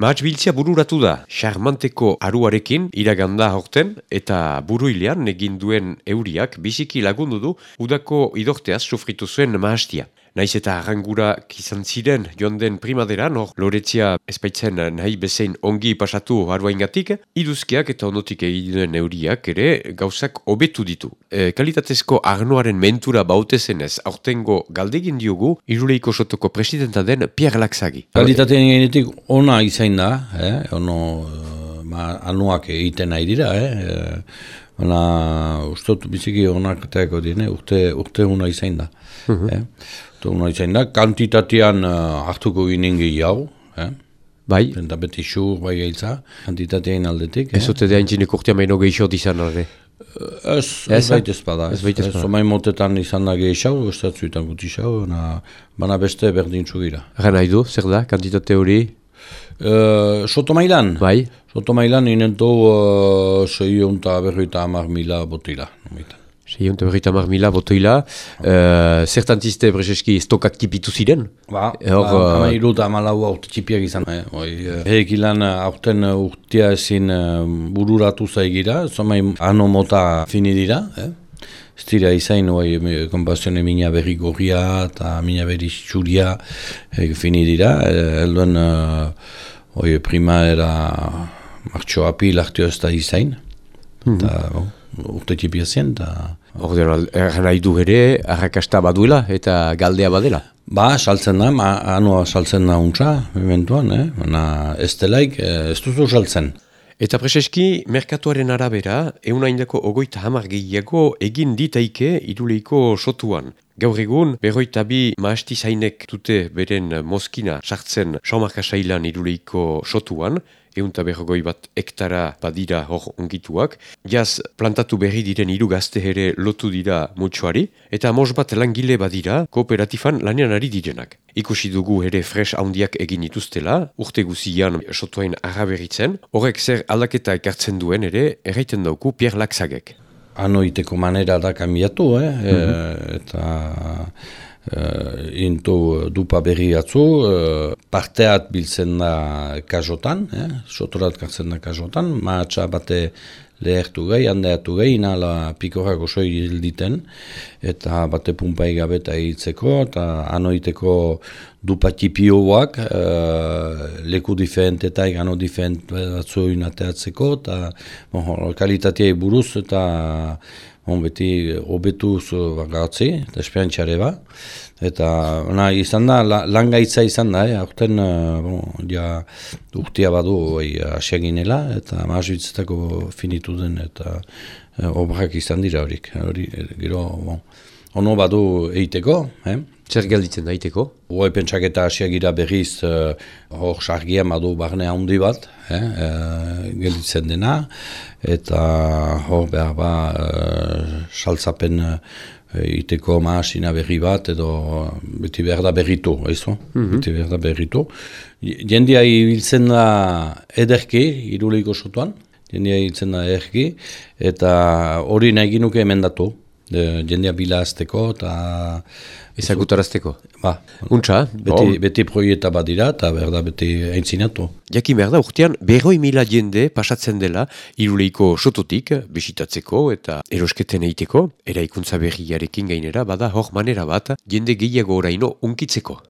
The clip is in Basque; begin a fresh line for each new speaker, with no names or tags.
Biltzia bururatu da, charmanteko aruarekin iraganda horten eta buruilean egin duen euriak biziki lagundu du udako idorteaz sufritu zuen mahastia. Naiz eta arrangura izan ziren joan den primaderan, hor loretzia espaitzen nahi bezein ongi pasatu aruaingatik, iduzkiak eta onotik egin euriak ere gauzak hobetu ditu. E, kalitatezko arnoaren mentura baute zenez, aurtengo galdegin diogu, iruleiko sotoko presidenta den Pierre Laxagi.
Kalitatean genetik ona izain da, eh? ono ma, anuak egiten nahi dira, eh? Ona, ustot biziki onak teako dine, urte, urte una izain da. Uh eh? Una izain da, kantitatean uh, hartuko ginen gehiago, eh?
Bai.
Eta beti xur bai gaitza, kantitatean aldetik.
Ez ote da entzinek urtea maino gehiago dizan arre.
Ez, ez baita ez bada.
Ez baita ez bada.
Somain motetan izan da gehiago, ostatzuetan guti xau, bana beste berdin txugira.
Gana nahi du, zer da, kantitate hori?
Uh, Soto mailan?
Bai.
Soto mailan inento uh, sei unta berroita amar mila botila.
Sei unta berroita amar mila botoila. Uh, zertantizte Brezeski stokak tipitu ziren?
Ba,
Hor,
ba,
uh,
ama iruta amalau aurte txipiak izan. Eh? Oi, uh, Heekilan aurten urtea ezin uh, bururatu zaigira, zomai ano mota fini dira. Eh? Ez dira izain, oi, konpazione mina berri gorria eta mina berri txuria eh, fini dira. Eh, Elduen, uh, oi, prima era martxo api lartio ez da izain. Eta, bon, urte txipia zen, eta...
Ordean, erran nahi du ere, arrakasta baduela eta galdea badela.
Ba, saltzen da, ma, anua saltzen da untsa, eventuan, eh? Baina ez delaik, eh, ez duzu saltzen.
Eta preseski, merkatuaren arabera, eunaindako ogoita hamar gehiago egin ditaike iruleiko sotuan. Gaur egun, berroita bi maasti zainek dute beren moskina sartzen saumarka sailan iruleiko sotuan, eunta berrogoi bat hektara badira hor ongituak. Jaz, plantatu berri diren hiru gazte ere lotu dira mutxoari, eta mos bat langile badira kooperatifan lanean ari direnak. Ikusi dugu ere fresh handiak egin ituztela, urte guzian sotuain araberitzen, horrek zer aldaketa ekartzen duen ere, erraiten dauku Pierre Laxagek.
Anoiteko manera da kambiatu, eh? e, eta uh, into dupa berri atzu, uh, parteat biltzen da kajotan, eh? sotorat kartzen da kajotan, maatsa bate lehertu gai, handeatu gai, inala pikorrak oso hilditen, eta bate pumpai gabeta egitzeko, eta anoiteko dupa tipioak, uh, leku diferentetai, gano diferent batzu inateatzeko, eta bon, kalitatea buruz, eta bon, beti hobetuz bagatzi, eta esperantxare ba. Eta na, izan da, la, lan izan da, eh? aurten bon, ja, urtia badu oi, asiaginela, eta maazbitzetako finitu den, eta e, obrak izan dira horik. Hori, gero, bon, ono badu eiteko, eh?
Zer gelditzen da iteko?
Hoi pentsaketa asiagira berriz uh, hor sargia badu barne handi bat, eh? uh, gelditzen dena, eta hor behar ba uh, saltzapen uh, iteko maasina berri bat, edo beti behar da berritu, eizu? Mm Beti behar da berritu. Jendia ibiltzen da ederki, iruleiko sotuan, jendia ibiltzen da ederki, eta hori nahi ginuke emendatu, jendia bila azteko, eta
Ezagutarazteko.
Ba,
Untxa,
beti, beti proieta bat dira eta berda beti aintzinatu.
Jakin behar da, urtean, berroi mila jende pasatzen dela iruleiko sototik bisitatzeko eta erosketen eiteko, eraikuntza berriarekin gainera, bada hor manera bat jende gehiago oraino unkitzeko.